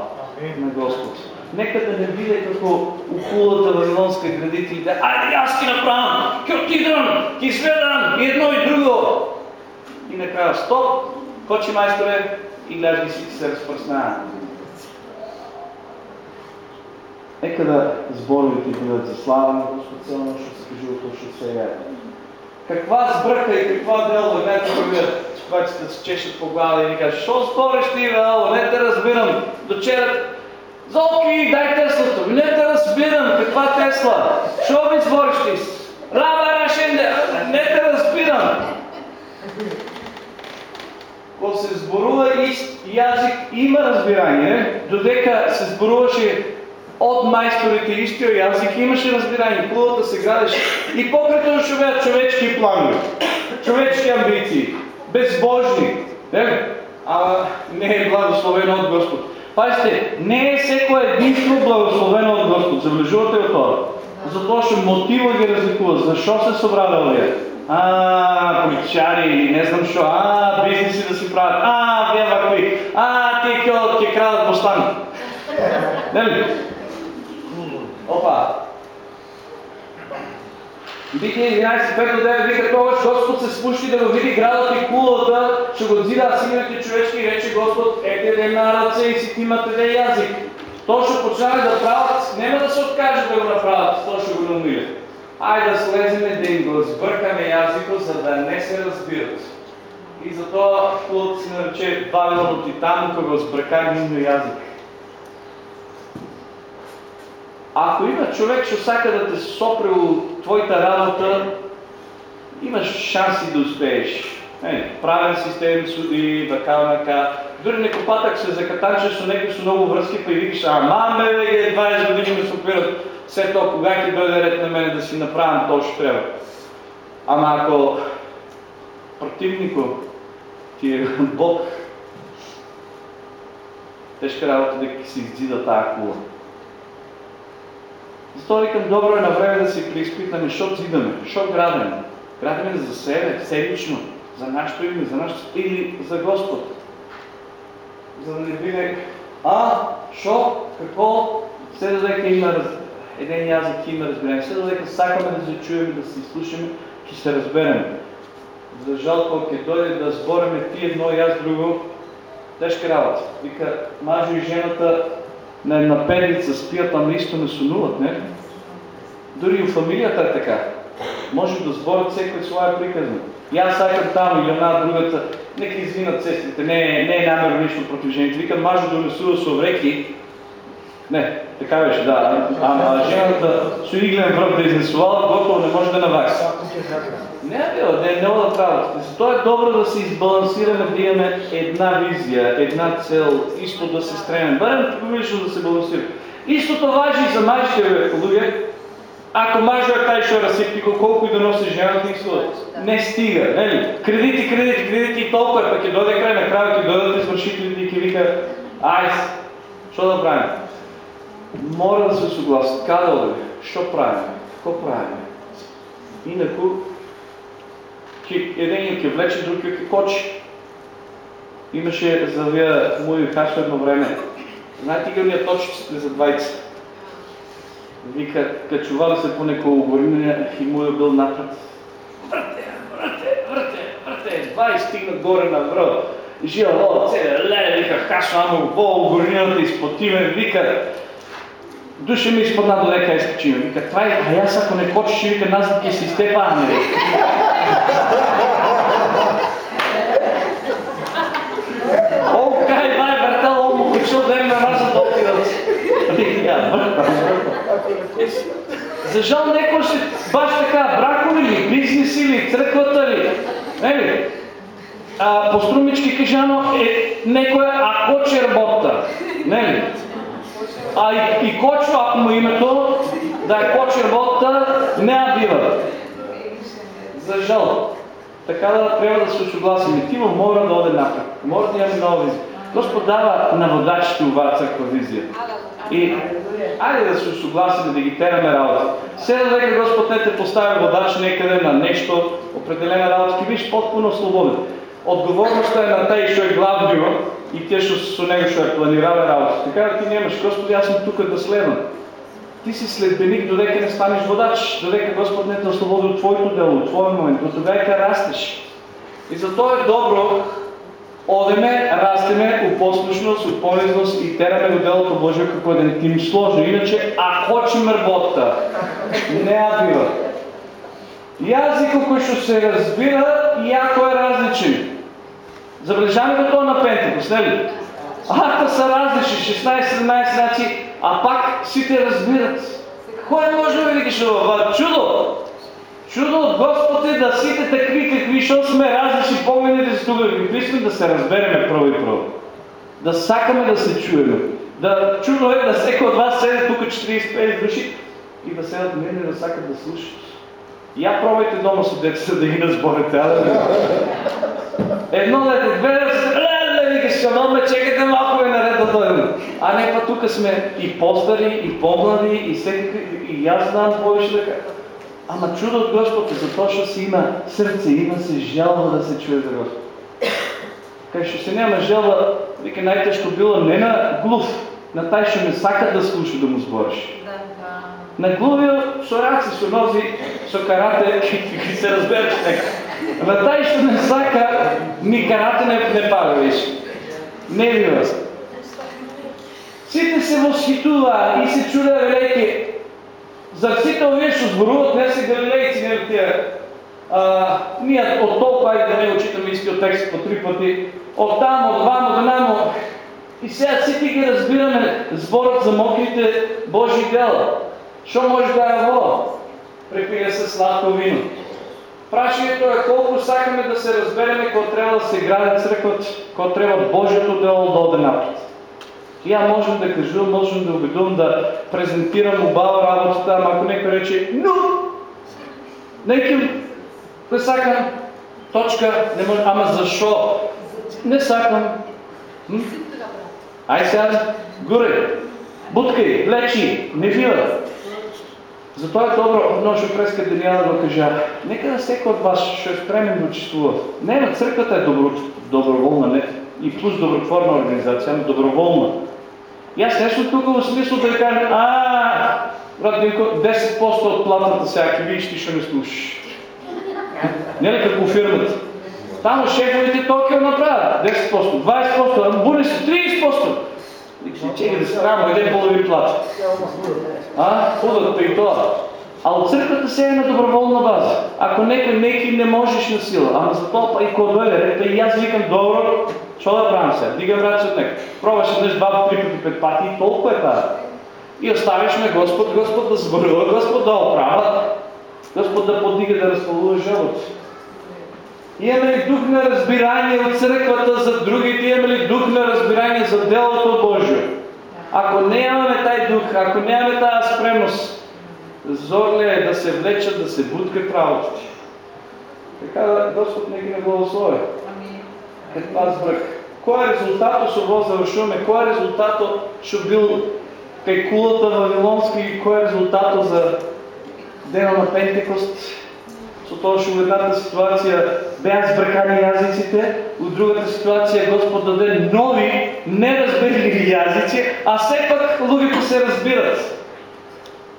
на Господ. Нека да не биде како у хулата Вавилонска градителите. Ајде, аз ти направам, ќе отидам, ќе и едно и друго. И накрая стоп, кочи майсторе и гледаш ги всички се разпръснаят. Нека да зборовите бидат за слава на Господ, целно ще се кажува точно сега. Каква сбръка и каква дело, не спаците се чешат по глава и ви кажат, що сториш ти, бе, не те разбирам, дочера Золки, дай Теслата. Не те разбирам, каква Тесла? Що ми сбориш ти? Раба Рашенде, не те разбирам. Ко се зборува ист язик, има разбирание, додека се зборуваше от майсторите истиот язик, имаше разбирание, да се градиш и покрай това живеят човечки планове, човечки амбиции, безбожни, не? а не е благословено от Господ. Пазите, не е всеко единство благословено от Господ. Забележувате от това. Затоа што мотива ги разликува. Защо се събрали овие? А, политичари или не знам що. А, бизнеси да си правят. А, вие вакви. А, ти ке, ке крадат бостан. Нели? Опа. Битие 11, 5 до 9 вика тогаш Господ се спуши да го види градът и кулата, ще го дзира синовете човечки и рече Господ, ете де на ръце и си имате де язик. То ще почнали да правят, няма да се откажат да го направят, то ще го намират. Айде да слеземе да им го сбъркаме язико, за да не се разбират. И затова кулата се нарече Вавилон от Титан, го сбърка нивно язик. Ако има човек, што сака да те сопре у твоята работа, имаш шанси да успееш. Е, правен систем, суди, вака, вака. Дори некој патък се закатанчеш со некој со много връзки, па и викаш, ама ме, бе, 20 години ме сопират, все то, кога ќе дойде ред на мене да си направам то, што. Ама ако противнико ти е Бог, тежка работа да си иззида тая кула. Затова викам, добро е на време да си преизпитаме, що зидаме, що градаме. Градаме за себе, седмично, за нашето име, за нашето или за Господ. За да не биде, а, що, какво, все додека има раз... един язик има разбиране, все додека сакаме да се чуем, да се слушаме, ще се разберем. За жалко, ќе дойде да збореме ти едно и аз друго, тежка работа. Вика, мажо и жената на една педница спият, ама исто не сонуват, не? Дори в фамилията е така. Може да зборят всеки своя приказна. И аз сакам там или една другата, нека извинат сестрите, не, не е намерно нищо против жените. Викам, мажо донесува со вреки. Не, така беше, да. Ама жената со иглен връх да изнесувала, готово не може да навакса. Не, бе, не, не да правят. Затова е добро да се избалансираме, да имаме една визия, една цел, исто да се стремим. Барем публично да се балансираме. Истото важи и за майчите, луѓе. Ако е taj што разсипи го колко и да носи жената и не стига, нели? Кредити, кредити, кредити и толкова е, пък ќе дојде крај на крајот ќе дойдат извършителите и ќе вика, ајс, што да правим? Мора да се согласат. Каде одеме? Што правиме? Какво правиме? Инаку един ќе влече, друг ќе кочи. Имаше за вие мои хашо едно време. Знаете ли уния точиците за двайца? Вика, качували се по некој огорине и му е бил напред. Врте, врте, врте, врте, два и стигнат горе на връв. И жива вода, целе ле, вика, хашо, амо, во огорината изпотиме, вика, душе ми изпадна до дека изкачиме. Вика, това е, а аз ако не кочиш, вика, нас ќе си степаме. Окай, бай, братал, он му да им на маса да отидат. За жал некој ще баш така, бракови ли, бизнес или црквата ли, нели? А, по струмички кажано е некој ако че работа, нели? А и, и кочо, ако му името, да е коче работа, не бива. За жал. Така да трябва да се съгласим. Тима мора да оде напред. Може да имаме нова визия. Господ дава на водачите ова църква визия. И айде да се съгласим да ги тераме работа. Седа дека Господ не те поставя водач некъде на нещо, определена работа, ти биш потpuno слободен. Отговорността е на taj, що е главнио и те, що со него што е планирале работа. Така ти нямаш, Господи, аз съм тук да следвам. Ти си следбеник, додека не станеш водач, додека Господ не те ослободи от твоето дело, от твоя момент, до тогава растеш. И зато е добро одеме, растеме у послушност, и тераме до делото Божие како да не ти ми сложи. Иначе, а хочем работа, не а бива. Язикот кој што се разбира, иако е различен. Забележаме го тоа на Пентекост, нели? Акта са различни, 16-17, значи, а пак сите разбират. Кој може да ги шо? Чудо! Чудо от Господ е да сите такви какви, що сме различни погледите с тук ги писме, да се разбереме право и право. Да сакаме да се чуеме. Да, чудо е да всеки от вас седе тук 45 души и да седат мене да сакат да слушат. Я пробайте дома с децата да ги разборите, але Едно дете, две леле, вика, шанове, чекайте малко е наред да дойдем. А не па тук сме и по-стари, и по-млади, и всеки, и аз знам повече да кажа. Ама чудо от Господ е затоа што си има сърце, има се жалба да се чуе за Господ. Кај што се няма жалба, вика най-тежко било не на глув, на тај што не сака да слуша да му збориш. На глувио со раци, со нози, со карате, ки се разбереш нека. На тај што не сака, ни карате не, не пага више. Не бива. Сите се восхитува и се чудеа велики за сите овие што зборуваат не се галилејци, не тие. А, ние од толку ајде да не учитаме истиот текст по три пати, од тамо, од вамо, од намо. И сега сите ги разбираме зборот за мокрите Божи дела. Што може да е во? Препие се сладко вино. Прашањето е колку сакаме да се разбереме кога треба да се гради црквата, кога треба Божието дело да оде напред. Я можем да кажувам, можем да убедувам, да презентирам убава работата, ама ако некој рече «но», некој не сакам, точка, не може, ама защо? Не сакам. Ай сега, горе, буткай, влечи, не бива. Затоа е добро, едно што преска Деляна да кажа, нека да секој од вас што е спремен да учествува. Не, на црквата е добро, доброволна, не, и плюс добротворна организација, ама доброволна. И аз нещо тук в смисъл да кажа, а, брат Динко, 10% от платната сега, видиш ти ще ме слушаш. Не ли като фирмата? Там шефовете толкова направят. 10%, 20%, амбуни са 30%. Чекай да се рамо, един половин плата. А, худат при това. А от църквата се е на доброволна база. Ако некой неки не можеш на сила, ама за това и кой дойде, и аз викам, добро, що да правим сега? Дигам ръце от него. Пробваш еднъж два, три пъти, пет пати и толкова е тази. И оставиш на Господ, Господ да сборува, Господ да оправа, Господ да подига, да разпълува живота. Имаме ли дух на разбирание от църквата за другите? Имаме ли дух на разбирание за делото Божие? Ако нямаме тай дух, ако нямаме тази спремност, зорле е да се влечат, да се буткат работите. Така да Господ не ги не благослови. Каква збрък. Кой е резултатът, ще го завършваме? Кой е резултатът, ще бил кај кулата Вавилонски и кой е резултатът за дена на Пентекост? Што в едната ситуација беа збркани јазиците, у другата ситуација Господ даде нови, неразберливи јазици, а сепак луѓето се разбират.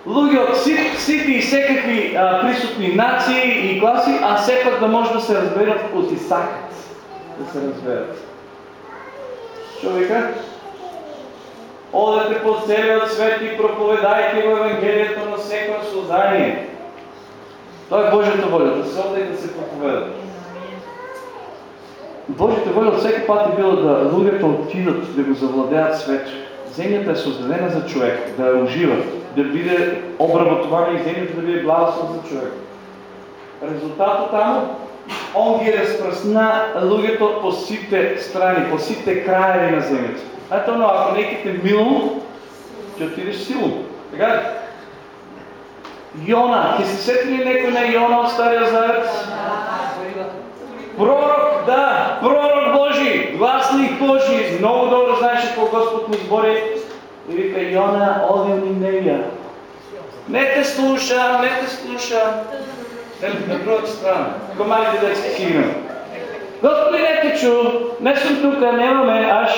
Луѓе од сите и секакви а, присутни нации и класи, а сепак да може да се разберат од и сакат да се разберат. Што вика? Одете по целиот свет и проповедајте во Евангелието на секој создание. Тоа е Божјата воля, да се и да се проповеда. Божјата воля всеки пат е била да луѓето отидат да го завладеат свет. Земјата е создадена за човек, да ја ужива, да биде обработувана и земјата да биде благослов за човек. Резултатот таму, он ги разпръсна луѓето по сите страни, по сите краеви на земјата. Ето, но ако неките мило, ќе отидеш силно. Така Јона, ќе се сети ли некој на Јона од Стария Завет? Пророк, да, пророк Божий, гласник Божий, много добре знаеш какво Господ му избори. И вика, Йона, оди у Ниневия. Не те слушам, не те слушам. Ели, на другата страна, го малите детски сигнал. Господи, не те чу, не съм тук, немаме аш.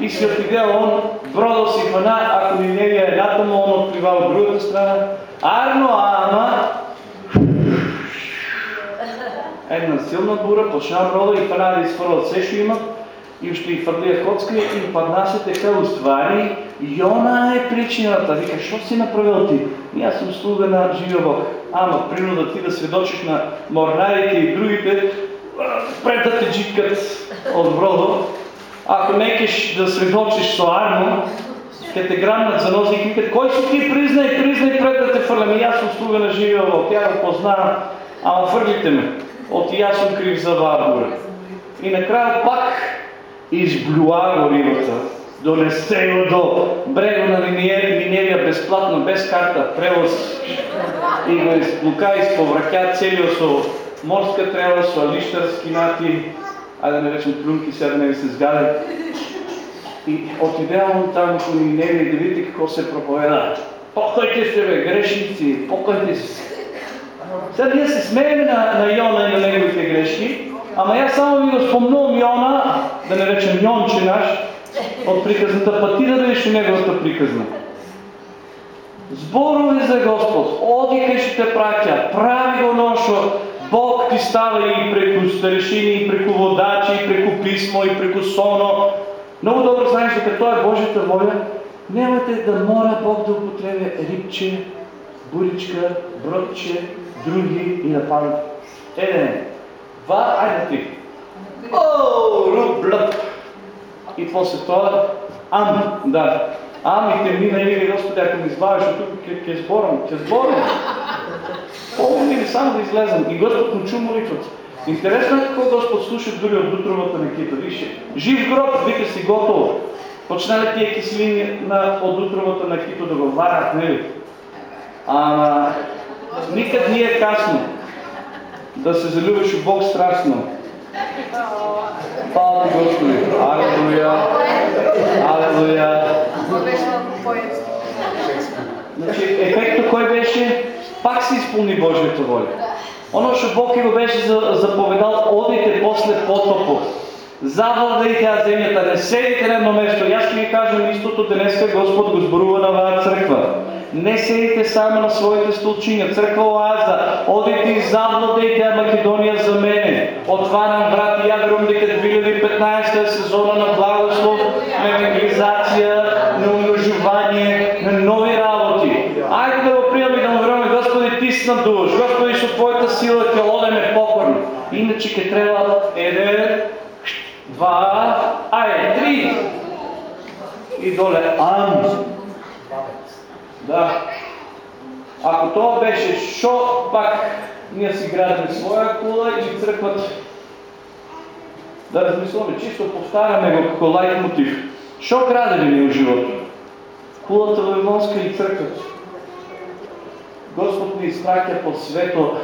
И отидел он, бродал си фана, ако Ниневия е едната му, он отплива от другата страна. Арно, ама, една силна бура, почна брода и фана да изфърлят все, що имат, и ще и фърлия коцка и падна се така уствари. Йона е причината. Вика, що си направил ти? И аз съм слуга на живия Бог. Ама, принуда ти да сведочиш на морнарите и другите, пред да те джиткат от бродо. Ако некеш да сведочиш со армо, ке те грамнат за нози и викат, кой си ти признай, признай пред да те фърлям. И аз съм слуга на Бог. Тя го познавам, ама фърлите ме. От и аз съм крив за Варбура. И накрая пак изблюа горивата, донесе го до брега на Миневия безплатно, без карта, превоз и го изблука изповракя целиот со морска трела, со алиштарски нати, а да не речем плюнки, сега не се сгаде. И отидеа он там по Миневия да видите какво се проповеда. Покойте се, бе, грешници, покойте се. Сега ние се смеем на, на Йона и на неговите грешки, ама аз само ви го спомнувам Йона, да не речем Йонче наш, от приказната, па ти да видиш неговата приказна. Зборови за Господ, оди кај ще те праќа, прави го ношо, Бог ти става и преку старешини, и преку водачи, и преку писмо, и преку соно. Много добро знаеш дека тоа е Божията воля. Немате да мора Бог да употребя рибче, буричка, бродче, други и да падат. Еден, два, айде ти. О, рублъп. И после това, ам, да. Ам и те мина или Господи, ако ми избавиш от тук, ке, ке сборам, ке сборам. О, ми само да излезам. И Господ му чу молитвата. Интересно е какво Господ слуша дори от утровата на кита. Вижте, жив гроб, вика си готово. Почнали тия киселини на, от утровата на кито да го варят, нели? Ама никак не е касно да се залюбиш в Бог страстно. Хвала ти Господи! Алелуя! Алелуя! Значи, ефектът кой беше? Пак се изпълни Божията воля. Оно, що Бог го беше заповедал, одите после потопо. Завладайте я земята, не седите на едно место. И аз ще ви кажем истото днеска Господ го сборува на вая църква. Не седите само на своите столчиня. Църква Оаза, одите и завладейте Македония за мене. Отварям врат и я верувам дека 2015 сезона на благослов, на евангелизация, на умножувание, на нови работи. Айде да го приемаме и да му веруваме, Господи, ти си на душ. Господи, со Твоята сила ќе одеме покорно. Иначе ќе треба еден, два, айде, три. И доле, ам. Да. Ако това беше шо, пак ние си градаме своя кула и църкват. Да размисламе, чисто повтаряме го като лайт мотив. Шо крадели ни в живота? Кулата Вавилонска и църквата. Господ ни изпракя по свето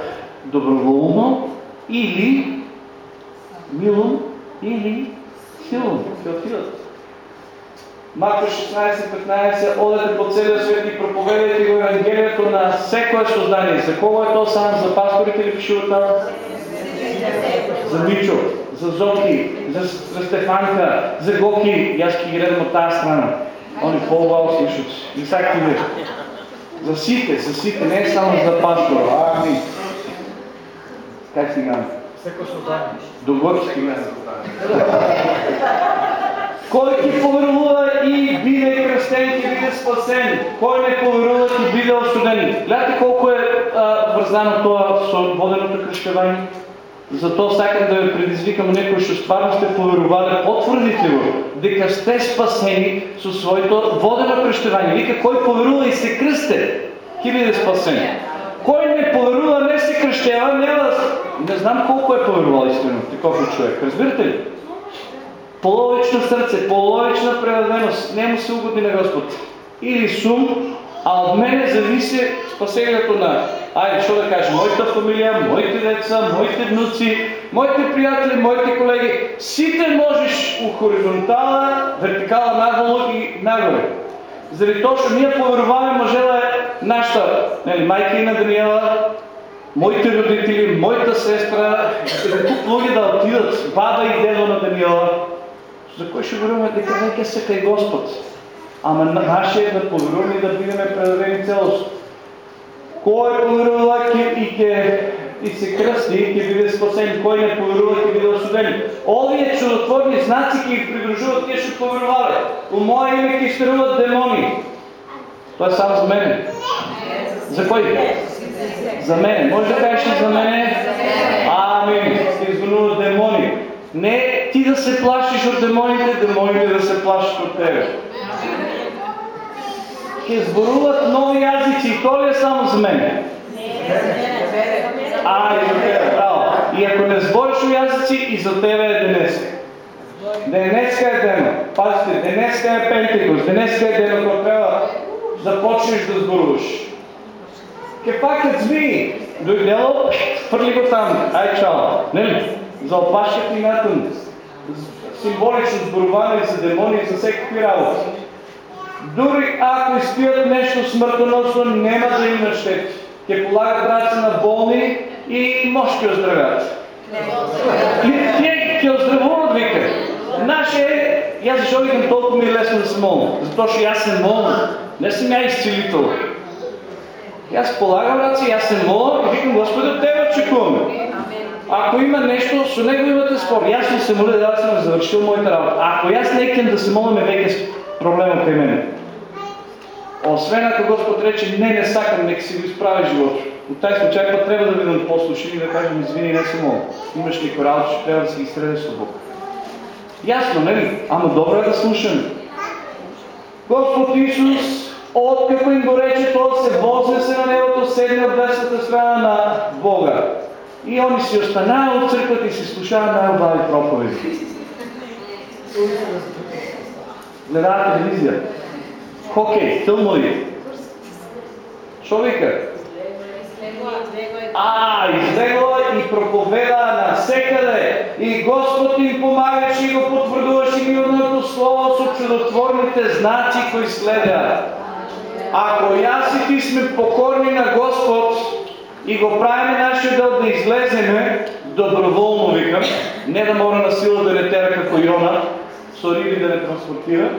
доброволно или мило или силно. Ще отидат. Марко 16-15, одете по целия свет и проповедайте го Евангелието на всекое създание. За кого е то само? За пасторите ли пише там? За Мичо, за Зоки, за, за Стефанка, за Гоки. И аз ги гледам от тази страна. Они по-баво слушат. И всяки ви. За сите, за сите, не е само за пастора. Ами. Как си гаме? Всеко създание. До Гоки стигаме. Кой ти поверува и биде кръстен, ти биде спасен. Кой не поверува, ти биде осуден. Гледате колко е вързано това свободеното кръщевание. Зато сакам да ви предизвикам некои што стварно сте потвърдите го, дека сте спасени со своето водено кръщевание. Вика, кой поверува и се кръсте, ќе биде спасен. Кой не поверува, не се кръщева, да... Не знам колко е поверувал искрено таков е човек. Разбирате ли? Половично сърце, половична предаденост, не му се угоди на Господ. Или сум, а от мене зависи спасението на Айде, що да кажем, моята фамилия, моите деца, моите внуци, моите приятели, моите колеги, сите можеш у хоризонтала, вертикала надолу и нагоре. Заради то, ние поверуваме мъжела е нашата, нали, майка и на Даниела, моите родители, моята сестра, тук луѓе да отидат, баба и дедо на Даниела, за кой ще веруваме дека веќе се кај Господ. Ама наше е да поверуваме и да бидеме предадени целост. Кој поверува ќе и ќе и се кръсти и ќе биде спасен, кој не поверува ќе биде осуден. Овие чудотворни знаци ќе ги придружуват тие што поверувале. У мое име ќе изтеруват демони. Тоа е само за мене. За кој? За мене. Може да кажеш за мене? Амин. Изгонуват демони. Не ти да се плашиш от демоните, демоните да се плашат от тебе. Ще сборуват нови язици и то ли е само за мен? А, и за. И ако не сбориш язици, и за тебе е денеска. Денеска е ден. Пазите, денеска е Пентекост, денеска е ден, ако трябва да почнеш да сборуваш. Кефакът змии, дойдело, хвърли го там, ай чао, нели? За опашка Символично сборуване за демони и за всеки работи. Дори ако изпият нещо смъртоносно, няма да има щети. Те полагат ръце на болни и може ќе оздравят. Тие ќе оздравуват, вика. Наше е, јас защо викам толкова ми е лесно да се молам? Затоа што јас се молам. Не съм ја изцелител. Аз полагам ръце, аз се моля и викам, Господи, от Тебе очакуваме. Ако има нещо, с него имате спор. Аз ще се моля да съм завършил моята работа. Ако аз не искам да се молим, е веќе проблема при мене. Освен ако Господ рече, не, не сакам, нека си го изправи живота. От тази случай път трябва да видим послушни и да кажем, извини, не се моля. Имаш ли работа, ще трябва да си ги изстреляш с Бог. Ясно, нали? Ама добре е да слушаме. Господ Исус Откако им го рече, той се возне се на небото, седне от десната страна на Бога. И они си останали от църквата и си слушава най-обави проповеди. Гледава телевизия. Хокей, филмови. Що вика? А, излегла и проповеда навсекъде. И Господ им помагаше и го потвърдуваше мирното слово с чудотворните знаци, кои следа. Ако аз и ти сме покорни на Господ и го правиме нашия дел да излеземе, доброволно викам, не да мора на сила да не тера како Йона, сори да не транспортира,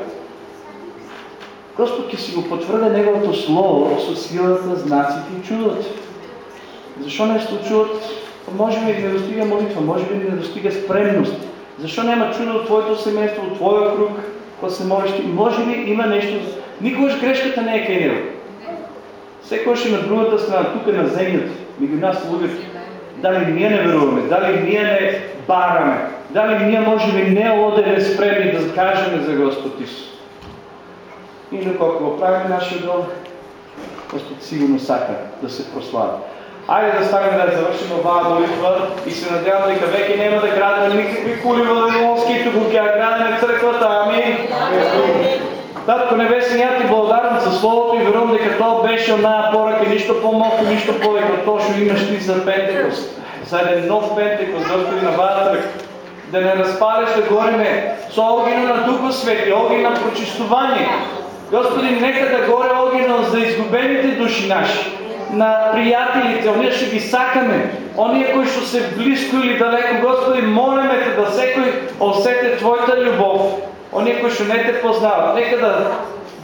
Господ ќе си го потвърда Неговото Слово со силата, знаците и чудата. Защо не случуват? Може би не достига молитва, може би не достига спремност. Защо няма чудо от твоето семейство, от твоя круг, когато се молиш ти? Може би има нещо. Никогаш грешката не е кај него. Секојаш е на другата страна, тук е на земята, меѓу нас луѓето. Дали ние не веруваме, дали ние не бараме, дали ние може би не одеме спремни да кажеме за Господ Исус. И ако го правим нашия дом, Господ сигурно сака да се прослави. Айде да станем да завършим оваа молитва и се надявам дека веќе нема да градиме никакви кули вавилонски, туку ќе градиме црквата. Амин. Татко Небесен, ја ти благодарам за Словото и верувам дека тоа беше онаа порака, ништо по-малко, ништо повеќе од тоа што имаш ти за Пентекост. За еден нов Пентекост, Господи, на Ватрак. Да не разпалеш да гориме со огина на Духо Свети, огин на прочистување. Господи, нека да горе огинот за изгубените души наши на приятелите, оние ще ги сакаме, оние кои што се близко или далеко, Господи, молиме те да секој осете Твоята любов, оние кои што не те познават, нека да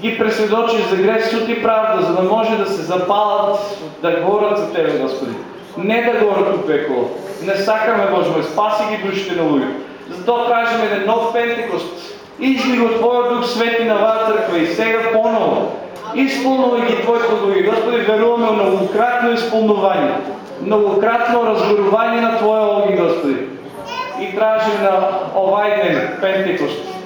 ги пресведочиш за грех, суд и правда, за да може да се запалат, да говорят за Тебе, Господи. Не да говорят у пекло. Не сакаме, Боже мой, спаси ги душите на луѓе. Затоа кажем еден нов Пентекост. Изли го Твоя Дух Свети на Ваа църква и сега поново изпълнувай ги Твоите думи. Господи, веруваме многократно изпълнуване, многократно разгоруване на Твоя огън, Господи. И тражим на овај ден, Пентекост,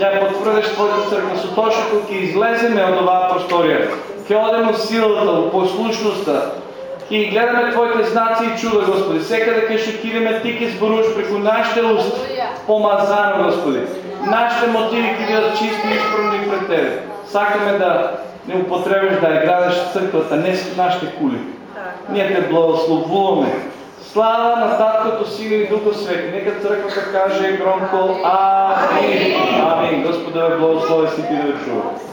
да потвърдиш Твоята църква, со тоа што ќе излеземе од оваа просторија, ќе одеме силата, послушността, и гледаме Твоите знаци и чуда, Господи. Секаде ке ще кидеме, Ти ке сборуваш преко нашите уст, помазано, Господи. Нашите мотиви ке бидат чисти и изправни пред Тебе. Сакаме да не употребиш да играеш църквата, не с нашите кули. Ние те благословуваме. Слава на Таткото, Сина и Духа Свети. Нека църквата каже громко Амин. Амин. Господа ви благослови си ти да чува.